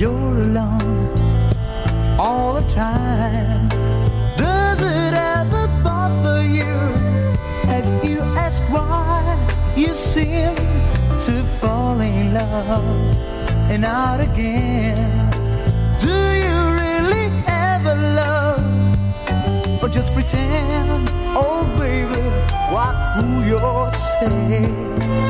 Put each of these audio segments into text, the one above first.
you're alone all the time. Does it ever bother you? Have you asked why you seem to fall in love and out again? Do you really ever love or just pretend? Oh, baby, what fool you're, yourself?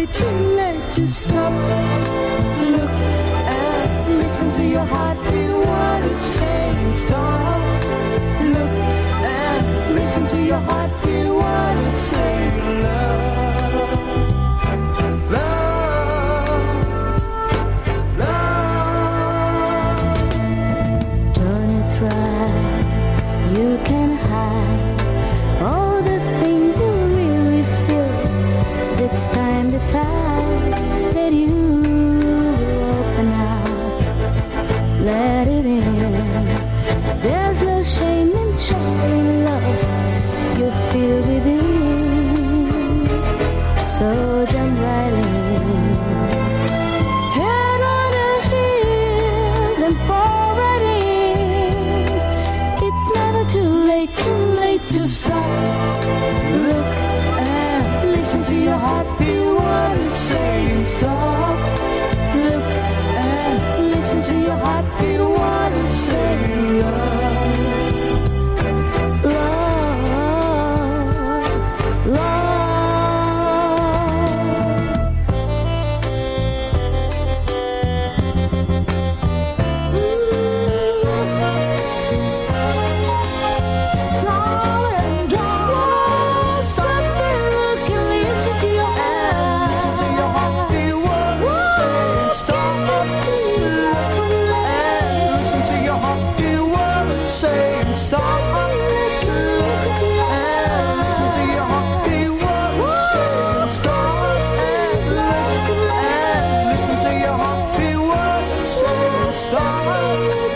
Late, too late to stop. Look and listen to your heartbeat, what it's saying. Stop. Look and listen to your heartbeat, in. There's no shame in sharing 在